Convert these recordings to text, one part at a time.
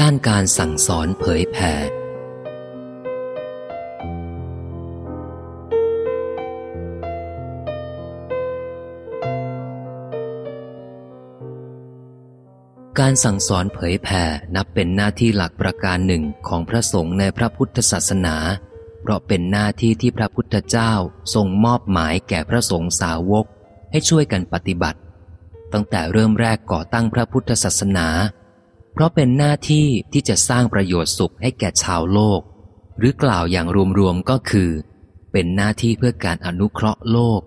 ด้านการสั่งสอนเผยแผ่การสั่งสอนเผยแผ่นับเป็นหน้าที่หลักประการหนึ่งของพระสงฆ์ในพระพุทธศาสนา เพราะเป็นหน้าที่ที่พระพุทธเจ้าทรงมอบหมายแก่พระสงฆ์สาวกให้ช่วยกันปฏิบัติ ตั้งแต่เริ่มแรกก่อตั้งพระพุทธศาสนา ราะเป็นหน้าที่ที่จะสร้างประโยชน์สุขให้แก่ชาวโลก หรือกล่าวอย่างรวมๆก็คือ เป็นหน้าที่เพื่อการอนุเคราะห์โลก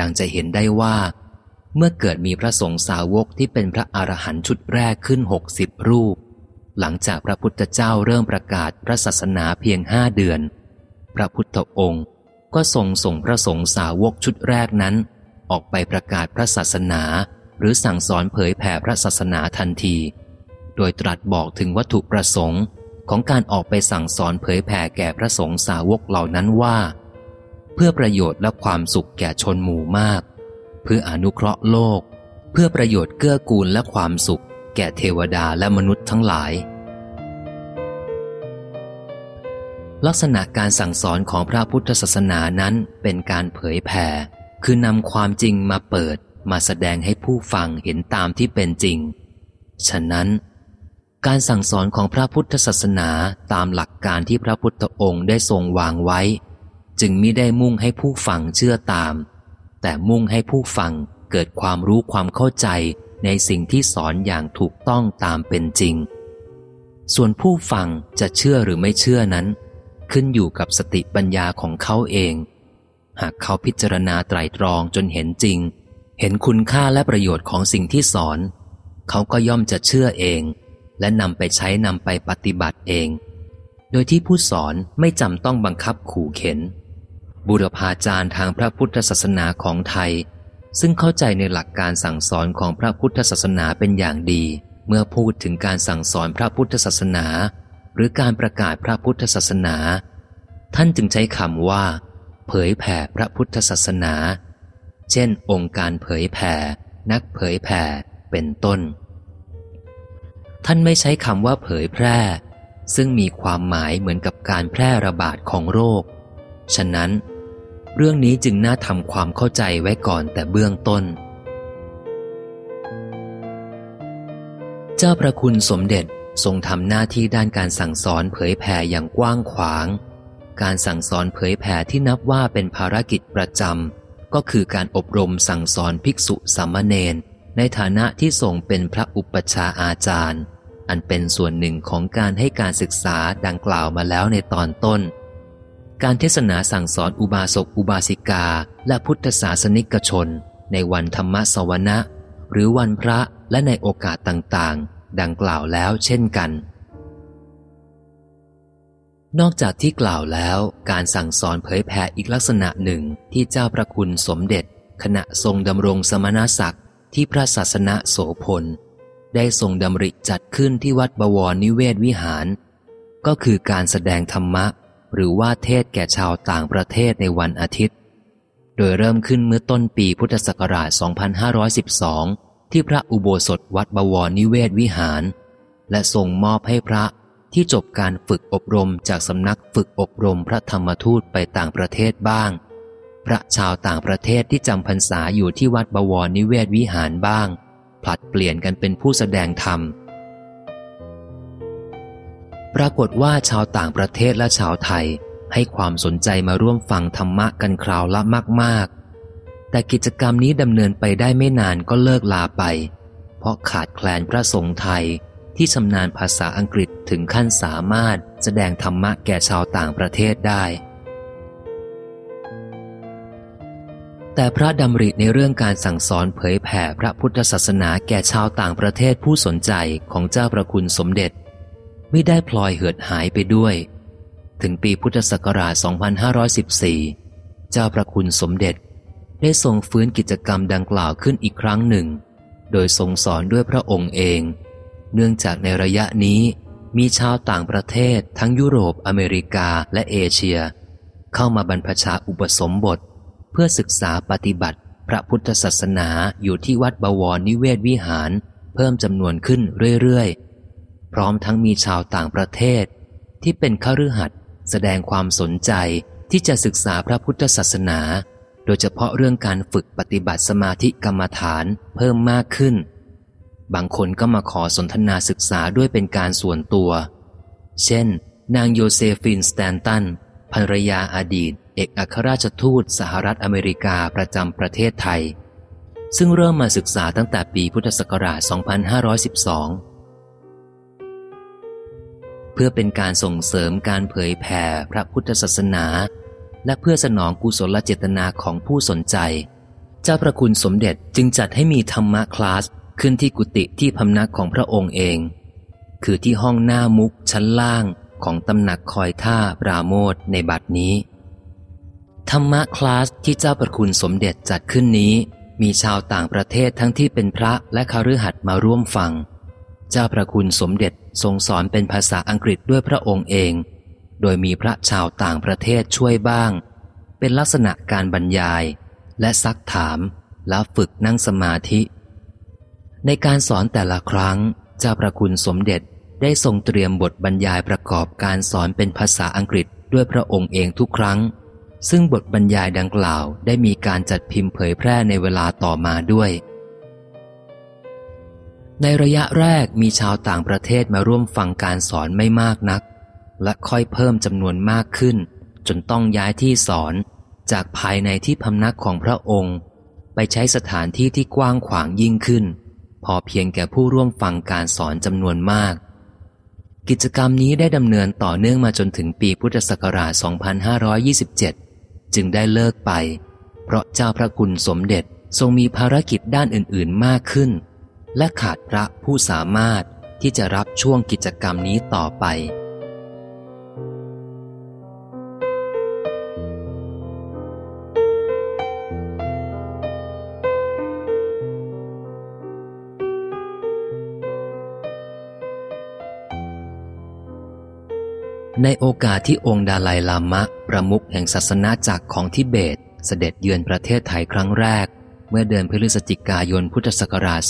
ดังจะเห็นได้ว่า เมื่อเกิดมีพระสงฆ์สาวกที่เป็นพระอรหันต์ชุดแรกขึ้นหกสิบรูป หลังจากพระพุทธเจ้าเริ่มประกาศพระศาสนาเพียงห้าเดือน พระพุทธองค์ก็ทรงส่งพระสงฆ์สาวกชุดแรกนั้น ออกไปประกาศพระศาสนา หรือสั่งสอนเผยแผ่พระศาสนาทันที โดยตรัสบอกถึงวัตถุประสงค์ของการออกไปสั่งสอนเผยแผ่แก่พระสงฆ์สาวกเหล่านั้นว่า เพื่อประโยชน์และความสุขแก่ชนหมู่มาก เพื่ออนุเคราะห์โลก เพื่อประโยชน์เกื้อกูลและความสุข แก่เทวดาและมนุษย์ทั้งหลาย ลักษณะการสั่งสอนของพระพุทธศาสนานั้นเป็นการเผยแผ่ คือนำความจริงมาเปิดมาแสดงให้ผู้ฟังเห็นตามที่เป็นจริง ฉะนั้น การสั่งสอนของพระพุทธศาสนาตามหลักการที่พระพุทธองค์ได้ทรงวางไว้ จึงมิได้มุ่งให้ผู้ฟังเชื่อตาม แต่มุ่งให้ผู้ฟังเกิดความรู้ความเข้าใจในสิ่งที่สอนอย่างถูกต้องตามเป็นจริง ส่วนผู้ฟังจะเชื่อหรือไม่เชื่อนั้น ขึ้นอยู่กับสติปัญญาของเขาเอง หากเขาพิจารณาไตรตรองจนเห็นจริง เห็นคุณค่าและประโยชน์ของสิ่งที่สอน เขาก็ย่อมจะเชื่อเอง และนำไปใช้นำไปปฏิบัติเอง โดยที่ผู้สอนไม่จำต้องบังคับขู่เข็น บุรพาจารย์ทางพระพุทธศาสนาของไทย ซึ่งเข้าใจในหลักการสั่งสอนของพระพุทธศาสนาเป็นอย่างดี เมื่อพูดถึงการสั่งสอนพระพุทธศาสนา หรือการประกาศพระพุทธศาสนา ท่านจึงใช้คำว่า เผยแผ่พระพุทธศาสนา เช่น องค์การเผยแผ่ นักเผยแผ่ เป็นต้น ท่านไม่ใช้คำว่าเผยแพร่ ซึ่งมีความหมายเหมือนกับการแพร่ระบาดของโรค ฉะนั้น เรื่องนี้จึงน่าทำความเข้าใจไว้ก่อนแต่เบื้องต้น เจ้าพระคุณสมเด็จทรงทำหน้าที่ด้านการสั่งสอนเผยแผ่อย่างกว้างขวาง การสั่งสอนเผยแผ่ที่นับว่าเป็นภารกิจประจำก็คือการอบรมสั่งสอนภิกษุสามเณรในฐานะที่ทรงเป็นพระอุปชาอาจารย์ อันเป็นส่วนหนึ่งของการให้การศึกษาดังกล่าวมาแล้วในตอนต้น การเทศนาสั่งสอนอุบาสกอุบาสิกา และพุทธศาสนิกชน ในวันธรรมสวนะ หรือวันพระและในโอกาสต่างๆ ดังกล่าวแล้วเช่นกัน นอกจากที่กล่าวแล้วการสั่งสอนเผยแผ่อีกลักษณะหนึ่งที่เจ้าพระคุณสมเด็จ ขณะทรงดำรงสมณศักดิ์ที่พระศาสนาโสพล ได้ทรงดำริจัดขึ้นที่วัดบวรนิเวศวิหาร ก็คือการแสดงธรรมะ หรือว่าเทศแก่ชาวต่างประเทศในวันอาทิตย์ โดยเริ่มขึ้นเมื่อต้นปีพุทธศักราช 2512 ที่พระอุโบสถวัดบวรนิเวศวิหาร และทรงมอบให้พระที่จบการฝึกอบรมจากสำนักฝึกอบรมพระธรรมทูตไปต่างประเทศบ้าง พระชาวต่างประเทศที่จำพรรษาอยู่ที่วัดบวรนิเวศวิหารบ้าง ผลัดเปลี่ยนกันเป็นผู้แสดงธรรม ปรากฏว่าชาวต่างประเทศและชาวไทยให้ความสนใจมาร่วมฟังธรรมะกันคราวละมากๆ แต่กิจกรรมนี้ดำเนินไปได้ไม่นานก็เลิกลาไป เพราะขาดแคลนพระสงฆ์ไทยที่ชำนาญภาษาอังกฤษถึงขั้นสามารถแสดงธรรมะแก่ชาวต่างประเทศได้ แต่พระดำริในเรื่องการสั่งสอนเผยแผ่พระพุทธศาสนาแก่ชาวต่างประเทศผู้สนใจของเจ้าประคุณสมเด็จ ไม่ได้พลอยเหือดหายไปด้วย ถึงปีพุทธศักราช 2514 เจ้าประคุณสมเด็จ ได้ทรงฟื้นกิจกรรมดังกล่าวขึ้นอีกครั้งหนึ่ง โดยทรงสอนด้วยพระองค์เอง เนื่องจากในระยะนี้มีชาวต่างประเทศทั้งยุโรปอเมริกาและเอเชีย เข้ามาบรรพชาอุปสมบท พื่อศึกษาปฏิบัติ พระพุทธศาสนาอยู่ที่วัดบวรนิเวศวิหาร เพิ่มจำนวนขึ้นเรื่อยๆ พร้อมทั้งมีชาวต่างประเทศ ที่เป็นคฤหัสถ์แสดงความสนใจที่จะศึกษาพระพุทธศาสนา โดยเฉพาะเรื่องการฝึกปฏิบัติสมาธิกรรมฐานเพิ่มมากขึ้น บางคนก็มาขอสนทนาศึกษาด้วยเป็นการส่วนตัว เช่น นางโยเซฟินสแตนตันภรรยาอดีต เอกอัครราชทูตสหรัฐอเมริกาประจำประเทศไทย ซึ่งเริ่มมาศึกษาตั้งแต่ปีพุทธศักราช 2512 เพื่อเป็นการส่งเสริมการเผยแผ่พระพุทธศาสนา และเพื่อสนองกุศลเจตนาของผู้สนใจ เจ้าพระคุณสมเด็จจึงจัดให้มีธรรมะคลาสขึ้นที่กุฏิที่พำนักของพระองค์เอง คือที่ห้องหน้ามุกชั้นล่างของตำหนักคอยท่าปราโมทในบัดนี้ ธรรมะคลาสที่เจ้าประคุณสมเด็จจัดขึ้นนี้ มีชาวต่างประเทศทั้งที่เป็นพระและคฤหัสถ์มาร่วมฟัง เจ้าประคุณสมเด็จทรงสอนเป็นภาษาอังกฤษด้วยพระองค์เอง โดยมีพระชาวต่างประเทศช่วยบ้าง เป็นลักษณะการบรรยาย และซักถามแล้วฝึกนั่งสมาธิ ในการสอนแต่ละครั้ง เจ้าประคุณสมเด็จได้ทรงเตรียมบทบรรยายประกอบการสอนเป็นภาษาอังกฤษด้วยพระองค์เองทุกครั้ง ซึ่งบทบรรยายดังกล่าวได้มีการจัดพิมพ์เผยแพร่ในเวลาต่อมาด้วย ในระยะแรกมีชาวต่างประเทศมาร่วมฟังการสอนไม่มากนัก และค่อยเพิ่มจำนวนมากขึ้น จนต้องย้ายที่สอนจากภายในที่พำนักของพระองค์ ไปใช้สถานที่ที่กว้างขวางยิ่งขึ้น พอเพียงแก่ผู้ร่วมฟังการสอนจำนวนมากกิจกรรมนี้ได้ดำเนินต่อเนื่องมาจนถึงปีพุทธศักราช 2527 จึงได้เลิกไป เพราะเจ้าพระคุณสมเด็จทรงมีภารกิจด้านอื่น ๆ มากขึ้น และขาดพระผู้สามารถที่จะรับช่วงกิจกรรมนี้ต่อไป ในโอกาสที่องค์ดาลัยลามะ ประมุขแห่งศาสนาจักรของทิเบต เสด็จเยือนประเทศไทยครั้งแรก เมื่อเดือนพฤศจิกายนพุทธศักราช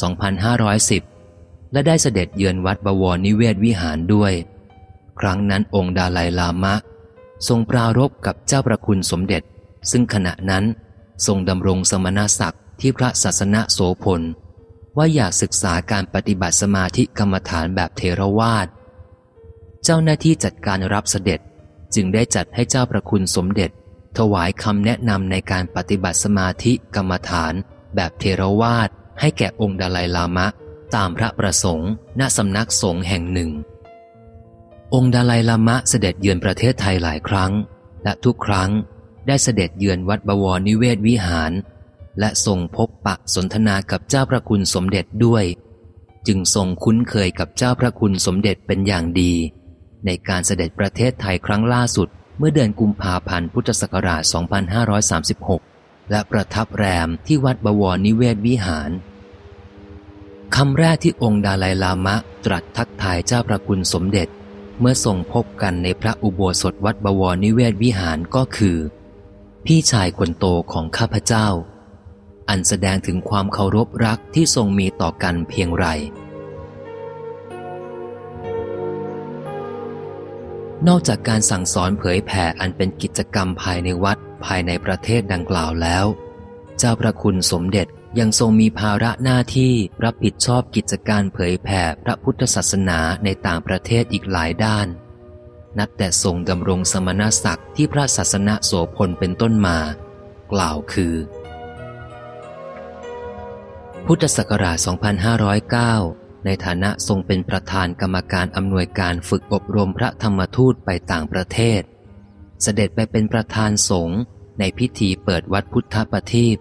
2510 และได้เสด็จเยือนวัดบวรนิเวศวิหารด้วย ครั้งนั้นองค์ดาลัยลามะ ทรงปรารบกับเจ้าประคุณสมเด็จ ซึ่งขณะนั้นทรงดำรงสมณศักดิ์ที่พระศาสนาโสพลว่าอยากศึกษาการปฏิบัติสมาธิกรรมฐานแบบเทรวาส เจ้าหน้าที่จัดการรับเสด็จ จึงได้จัดให้เจ้าประคุณสมเด็จ ถวายคำแนะนำในการปฏิบัติสมาธิกรรมฐาน แบบเทรวาสให้แก่องค์ดาลายลามะ ตามพระประสงค์ณสำนักสงฆ์แห่งหนึ่ง องค์ดาลายลามะเสด็จเยือนประเทศไทยหลายครั้ง และทุกครั้งได้เสด็จเยือนวัดบวรนิเวศวิหาร และทรงพบปะสนทนากับเจ้าพระคุณสมเด็จด้วย จึงทรงคุ้นเคยกับเจ้าพระคุณสมเด็จเป็นอย่างดี ในการเสด็จประเทศไทยครั้งล่าสุด เมื่อเดือนกุมภาพันธ์พุทธศักราช 2536 และประทับแรมที่วัดบวรนิเวศวิหารคำแรกที่องค์ดาลัยลามะตรัสทักทายเจ้าพระคุณสมเด็จ เมื่อทรงพบกันในพระอุโบสถวัดบวรนิเวศวิหารก็คือ พี่ชายคนโตของข้าพเจ้า อันแสดงถึงความเคารพรักที่ทรงมีต่อกันเพียงไร นอกจากการสั่งสอนเผยแผ่อันเป็นกิจกรรมภายในวัดภายในประเทศดังกล่าวแล้ว เจ้าพระคุณสมเด็จยังทรงมีภาระหน้าที่รับผิดชอบกิจการเผยแผ่พระพุทธศาสนาในต่างประเทศอีกหลายด้าน นับแต่ทรงดำรงสมณศักดิ์ที่พระศาสนาโสพลเป็นต้นมา กล่าวคือ พุทธศักราช 2509 ในฐานะทรงเป็นประธานกรรมการอำนวยการฝึกอบรมพระธรรมทูตไปต่างประเทศ เสด็จไปเป็นประธานสงฆ์ในพิธีเปิดวัดพุทธประทีป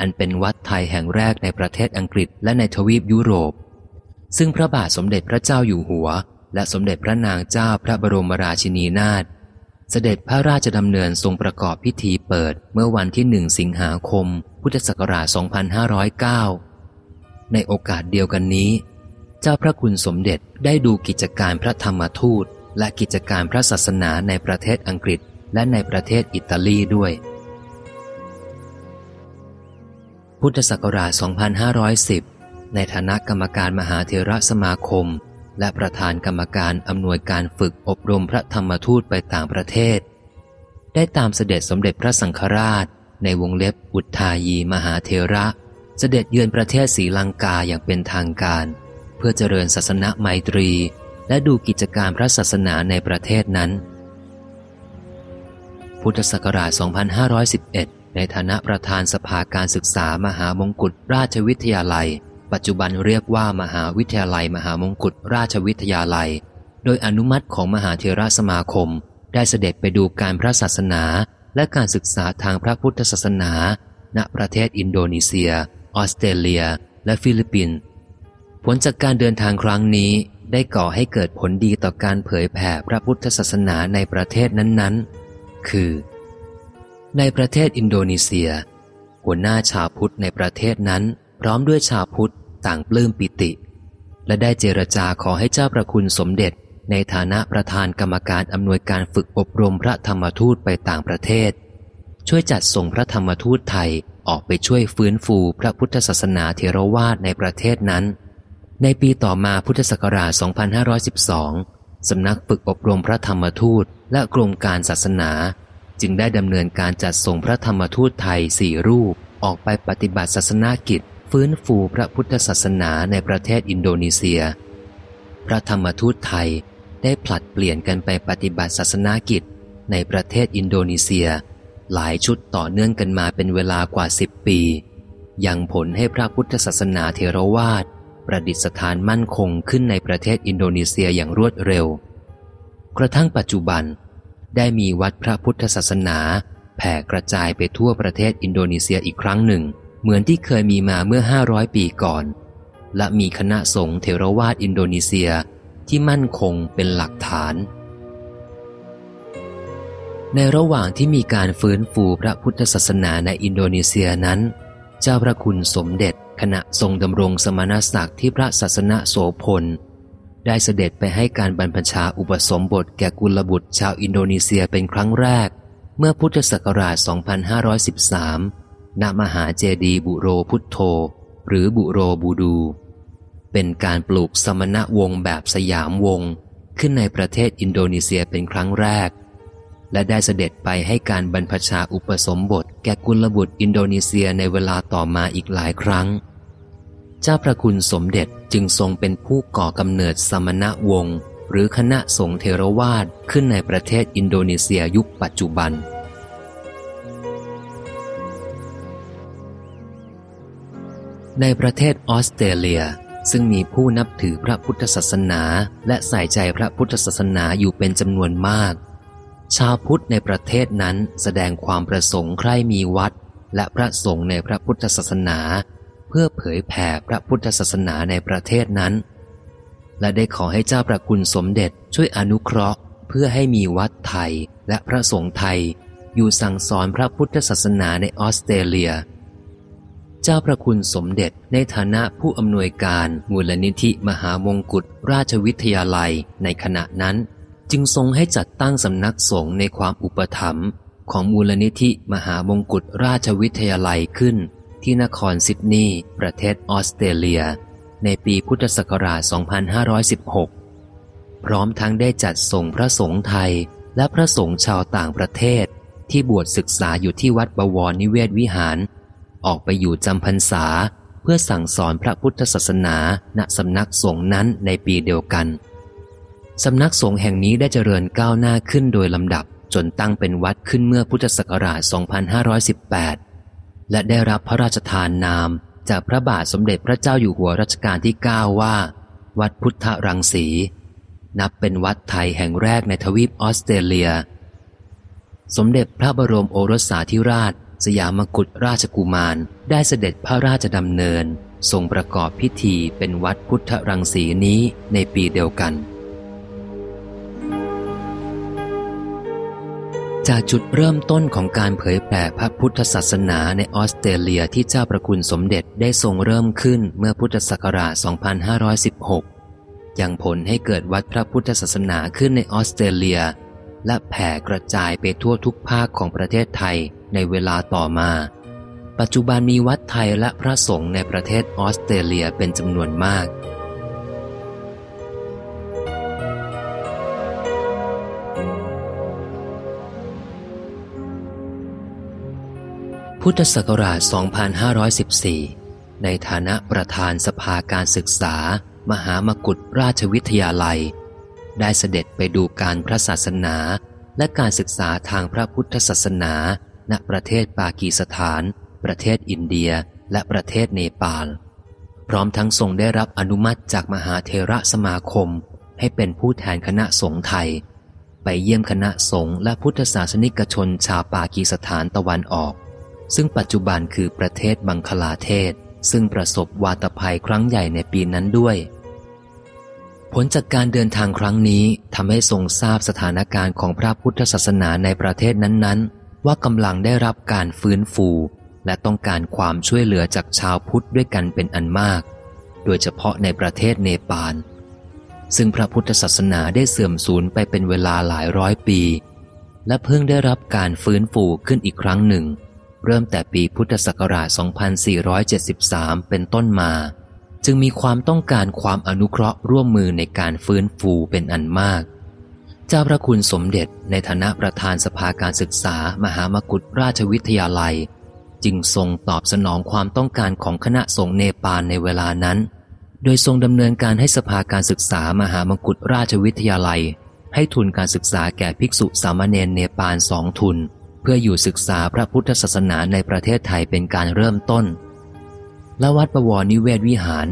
อันเป็นวัดไทยแห่งแรกในประเทศอังกฤษและในทวีปยุโรป ซึ่งพระบาทสมเด็จพระเจ้าอยู่หัว และสมเด็จพระนางเจ้าพระบรมราชินีนาถเสด็จพระราชดำเนินทรงประกอบพิธีเปิดเมื่อวันที่หนึ่งสิงหาคม พุทธศักราช 2509 ในโอกาสเดียวกันนี้ เจ้าพระคุณสมเด็จได้ดูกิจการพระธรรมทูต และกิจการพระศาสนาในประเทศอังกฤษ และในประเทศอิตาลีด้วย พุทธศักราช 2510 ในฐานะกรรมการมหาเทระสมาคม และประธานกรรมการอำนวยการฝึกอบรมพระธรรมทูตไปต่างประเทศ ได้ตามเสด็จสมเด็จพระสังฆราช ในวงเล็บอุทายีมหาเทระ เสด็จเยือนประเทศศรีลังกาอย่างเป็นทางการ เพื่อเจริญศาสนาไมตรี และดูกิจการพระศาสนาในประเทศนั้น พุทธศักราช 2511 ในฐานะประธานสภาการศึกษามหามงกุฎราชวิทยาลัย ปัจจุบันเรียกว่ามหาวิทยาลัย มหามงกุฎราชวิทยาลัย โดยอนุมัติของมหาเถรสมาคม ได้เสด็จไปดูการพระศาสนาและการศึกษาทางพระพุทธศาสนา ณประเทศอินโดนีเซีย ออสเตรเลีย และฟิลิปปินส์ ผลจากการเดินทางครั้งนี้ได้ก่อให้เกิดผลดีต่อการเผยแผ่พระพุทธศาสนาในประเทศนั้นๆ คือ ในประเทศอินโดนีเซีย หัวหน้าชาวพุทธในประเทศนั้น พร้อมด้วยชาวพุทธต่างปลื้มปิติ และได้เจรจาขอให้เจ้าประคุณสมเด็จ ในฐานะประธานกรรมการอำนวยการฝึกอบรมพระธรรมทูตไปต่างประเทศ ช่วยจัดส่งพระธรรมทูตไทยออกไปช่วยฟื้นฟูพระพุทธศาสนาเทรวาสในประเทศนั้น ในปีต่อมาพุทธศักราช 2512 สำนักฝึกอบรมพระธรรมทูตและกรมการศาสนา จึงได้ดำเนินการจัดส่งพระธรรมทูตไทยสี่รูป ออกไปปฏิบัติศาสนากิจ ฟื้นฟูพระพุทธศาสนาในประเทศอินโดนีเซีย พระธรรมทูตไทยได้ผลัดเปลี่ยนกันไปปฏิบัติศาสนากิจ ในประเทศอินโดนีเซีย หลายชุดต่อเนื่องกันมาเป็นเวลากว่าสิบปี ยังผลให้พระพุทธศาสนาเทรวาส ประดิษฐานมั่นคงขึ้นในประเทศอินโดนีเซียอย่างรวดเร็ว กระทั่งปัจจุบันได้มีวัดพระพุทธศาสนาแผ่กระจายไปทั่วประเทศอินโดนีเซียอีกครั้งหนึ่ง เหมือนที่เคยมีมาเมื่อ 500 ปีก่อน และมีคณะสงฆ์เทรวาสอินโดนีเซียที่มั่นคงเป็นหลักฐาน ในระหว่างที่มีการฟื้นฟูพระพุทธศาสนาในอินโดนีเซียนั้น เจ้าพระคุณสมเด็จขณะทรงดำรงสมณศักดิ์ที่พระศาสนาโสพล ได้เสด็จไปให้การบรรพชาอุปสมบทแก่กุลบุตรชาวอินโดนีเซียเป็นครั้งแรก เมื่อพุทธศักราช 2513 ณ มหาเจดีย์บุโรพุทโธ หรือบุโรบูดูร์ เป็นการปลูกสมณวงศ์แบบสยามวงศ์ ขึ้นในประเทศอินโดนีเซียเป็นครั้งแรก และได้เสด็จไปให้การบรรพชาอุปสมบท แก่กุลบุตรอินโดนีเซียในเวลาต่อมาอีกหลายครั้ง เจ้าพระคุณสมเด็จจึงทรงเป็นผู้ก่อกำเนิดสมณะวงหรือคณะสงฆ์เทรวาสขึ้นในประเทศอินโดนีเซียยุคปัจจุบันในประเทศออสเตรเลีย ซึ่งมีผู้นับถือพระพุทธศาสนา และใส่ใจพระพุทธศาสนาอยู่เป็นจำนวนมาก ชาวพุทธในประเทศนั้นแสดงความประสงค์ใคร่มีวัด และพระสงฆ์ในพระพุทธศาสนา เพื่อเผยแผ่พระพุทธศาสนาในประเทศนั้น และได้ขอให้เจ้าประคุณสมเด็จช่วยอนุเคราะห์ เพื่อให้มีวัดไทยและพระสงฆ์ไทย อยู่สั่งสอนพระพุทธศาสนาในออสเตรเลีย เจ้าพระคุณสมเด็จในฐานะผู้อำนวยการมูลนิธิมหามงกุฎราชวิทยาลัยในขณะนั้น จึงทรงให้จัดตั้งสำนักสงฆ์ในความอุปถัมภ์ของมูลนิธิมหามงกุฎราชวิทยาลัยขึ้น ที่นครซิดนีย์ประเทศออสเตรเลีย ในปีพุทธศักราช 2516 พร้อมทั้งได้จัดส่งพระสงฆ์ไทยและพระสงฆ์ชาวต่างประเทศ ที่บวชศึกษาอยู่ที่วัดบวรนิเวศวิหาร ออกไปอยู่จำพรรษา เพื่อสั่งสอนพระพุทธศาสนาณสำนักสงฆ์นั้นในปีเดียวกัน สำนักสงฆ์แห่งนี้ได้เจริญก้าวหน้าขึ้นโดยลำดับจนตั้งเป็นวัดขึ้นเมื่อพุทธศักราช 2518 และได้รับพระราชทานนาม จากพระบาทสมเด็จพระเจ้าอยู่หัวรัชกาลที่ 9 ว่า วัดพุทธรังสี นับเป็นวัดไทยแห่งแรกในทวีปออสเตรเลีย สมเด็จพระบรมโอรสาธิราช สยามกุฎราชกุมาร ได้เสด็จพระราชดำเนินทรงประกอบพิธีเป็นวัดพุทธรังสีนี้ในปีเดียวกัน จากจุดเริ่มต้นของการเผยแผ่พระพุทธศาสนาในออสเตรเลียที่เจ้าประคุณสมเด็จได้ทรงเริ่มขึ้นเมื่อพุทธศักราช 2516 ยังผลให้เกิดวัดพระพุทธศาสนาขึ้นในออสเตรเลีย และแผ่กระจายไปทั่วทุกภาคของประเทศไทยในเวลาต่อมา ปัจจุบันมีวัดไทยและพระสงฆ์ในประเทศออสเตรเลียเป็นจำนวนมาก พุทธศักราช 2514 ในฐานะประธานสภาการศึกษา มหามกุฏราชวิทยาลัย ได้เสด็จไปดูการพระศาสนา และการศึกษาทางพระพุทธศาสนา ณประเทศปากีสถาน ประเทศอินเดียและประเทศเนปาล พร้อมทั้งทรงได้รับอนุมัติจากมหาเทระสมาคม ให้เป็นผู้แทนคณะสงฆ์ไทย ไปเยี่ยมคณะสงฆ์และพุทธศาสนิกชนชาวปากีสถานตะวันออก ซึ่งปัจจุบันคือประเทศบังคลาเทศ ซึ่งประสบวาตภัยครั้งใหญ่ในปีนั้นด้วย ผลจากการเดินทางครั้งนี้ทำให้ทรงทราบสถานการณ์ของพระพุทธศาสนาในประเทศนั้นๆ ว่ากำลังได้รับการฟื้นฟู และต้องการความช่วยเหลือจากชาวพุทธด้วยกันเป็นอันมาก โดยเฉพาะในประเทศเนปาลซึ่งพระพุทธศาสนาได้เสื่อมสูญไปเป็นเวลาหลายร้อยปี และเพิ่งได้รับการฟื้นฟูขึ้นอีกครั้งหนึ่ง เริ่มแต่ปีพุทธศักราช 2473 เป็นต้นมา จึงมีความต้องการความอนุเคราะห์ร่วมมือในการฟื้นฟูเป็นอันมาก เจ้าพระคุณสมเด็จในฐานะประธานสภาการศึกษามหามกุฏราชวิทยาลัย จึงทรงตอบสนองความต้องการของคณะสงฆ์เนปาลในเวลานั้น โดยทรงดำเนินการให้สภาการศึกษามหามกุฏราชวิทยาลัย ให้ทุนการศึกษาแก่ภิกษุสามเณรเนปาลสองทุน เพื่ออยู่ศึกษาพระพุทธศาสนาในประเทศไทยเป็นการเริ่มต้น และวัดประวรนิเวศวิหาร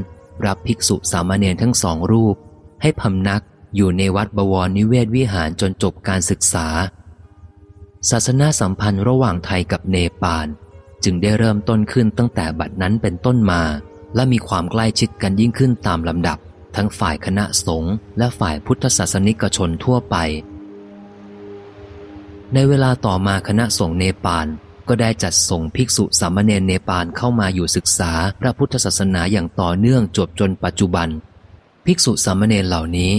รับภิกษุสามเณรทั้งสองรูป ให้พำนักอยู่ในวัดบวรนิเวศวิหารจนจบการศึกษา ศาสนาสัมพันธ์ระหว่างไทยกับเนปาล จึงได้เริ่มต้นขึ้นตั้งแต่บัดนั้นเป็นต้นมา และมีความใกล้ชิดกันยิ่งขึ้นตามลำดับ ทั้งฝ่ายคณะสงฆ์และฝ่ายพุทธศาสนิกชนทั่วไป ในเวลาต่อมาคณะสงฆ์เนปาลก็ได้จัดส่งภิกษุสามเณรเนปาลเข้ามาอยู่ศึกษาพระพุทธศาสนาอย่างต่อเนื่องจบจนปัจจุบัน ภิกษุสามเณรเหล่านี้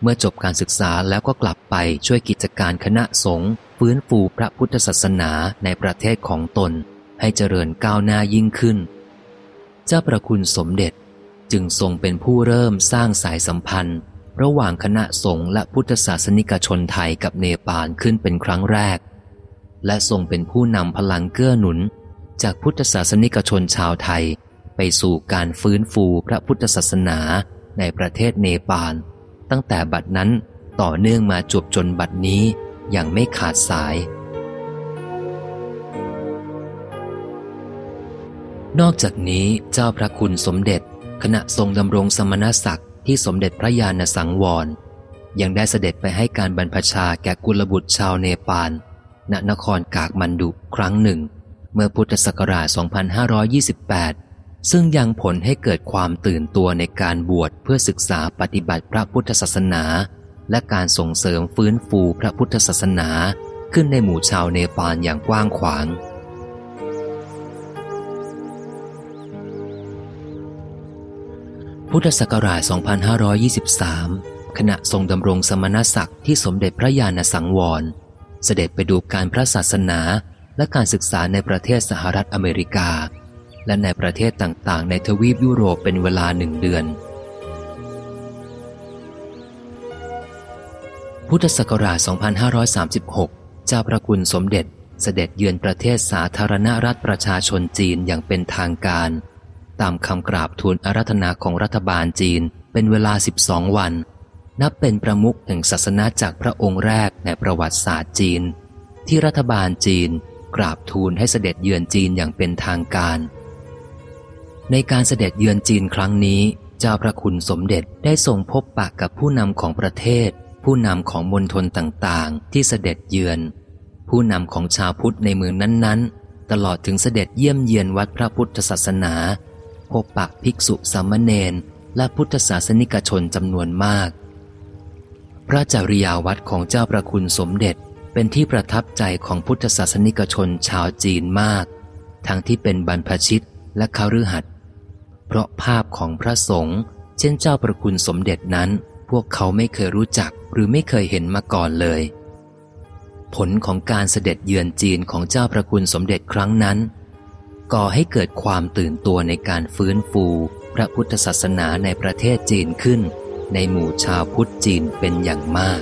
เมื่อจบการศึกษาแล้วก็กลับไปช่วยกิจการคณะสงฆ์ฟื้นฟูพระพุทธศาสนาในประเทศของตน ให้เจริญก้าวหน้ายิ่งขึ้น เจ้าประคุณสมเด็จจึงทรงเป็นผู้เริ่มสร้างสายสัมพันธ์ ระหว่างคณะสงฆ์และพุทธศาสนิกชนไทยกับเนปาลขึ้นเป็นครั้งแรก และทรงเป็นผู้นำพลังเกื้อหนุน จากพุทธศาสนิกชนชาวไทย ไปสู่การฟื้นฟูพระพุทธศาสนาในประเทศเนปาล ตั้งแต่บัดนั้นต่อเนื่องมาจบจนบัดนี้อย่างไม่ขาดสาย นอกจากนี้เจ้าพระคุณสมเด็จขณะทรงดำรงสมณศักดิ์ ที่สมเด็จพระญาณสังวร ยังได้เสด็จไปให้การบรรพชาแก่กุลบุตรชาวเนปาล ณนครกากมันดุครั้งหนึ่ง เมื่อพุทธศักราช 2528 ซึ่งยังผลให้เกิดความตื่นตัวในการบวชเพื่อศึกษาปฏิบัติพระพุทธศาสนา และการส่งเสริมฟื้นฟูพระพุทธศาสนาขึ้นในหมู่ชาวเนปาลอย่างกว้างขวาง พุทธศักราช 2523 ขณะทรงดำรงสมณศักดิ์ที่สมเด็จพระญาณสังวร เสด็จไปดูการพระศาสนาและการศึกษาในประเทศสหรัฐอเมริกา และในประเทศต่างๆ ในทวีปยุโรปเป็นเวลาหนึ่งเดือน พุทธศักราช 2536 เจ้าพระคุณสมเด็จเสด็จเยือนประเทศสาธารณรัฐประชาชนจีนอย่างเป็นทางการ ตามคำกราบทูลอารัธนาของรัฐบาลจีนเป็นเวลา 12 วัน นับเป็นประมุขแห่งศาสนาจากพระองค์แรกในประวัติศาสตร์จีน ที่รัฐบาลจีนกราบทูลให้เสด็จเยือนจีนอย่างเป็นทางการ ในการเสด็จเยือนจีนครั้งนี้ เจ้าพระคุณสมเด็จได้ทรงพบปะกับผู้นำของประเทศ ผู้นำของมณฑลต่างๆ ที่เสด็จเยือน ผู้นำของชาวพุทธในเมืองนั้นๆ ตลอดถึงเสด็จเยี่ยมเยียนวัดพระพุทธศาสนา พบปะภิกษุสามเณรและพุทธศาสนิกชนจำนวนมาก พระจริยาวัดของเจ้าประคุณสมเด็จเป็นที่ประทับใจของพุทธศาสนิกชนชาวจีนมาก ทั้งที่เป็นบรรพชิตและคาฤหัสเพราะภาพของพระสงฆ์เช่นเจ้าประคุณสมเด็จนั้น พวกเขาไม่เคยรู้จักหรือไม่เคยเห็นมาก่อนเลย ผลของการเสด็จเยือนจีนของเจ้าประคุณสมเด็จครั้งนั้น ก่อให้เกิดความตื่นตัวในการฟื้นฟู พระพุทธศาสนาในประเทศจีนขึ้น ในหมู่ชาวพุทธจีนเป็นอย่างมาก